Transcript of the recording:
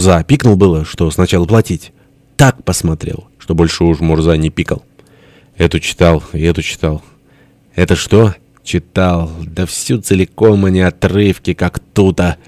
Мурза пикнул было, что сначала платить. Так посмотрел, что больше уж Мурза не пикал. Эту читал, и эту читал. Это что? Читал. Да всю целиком, а не отрывки, как тута.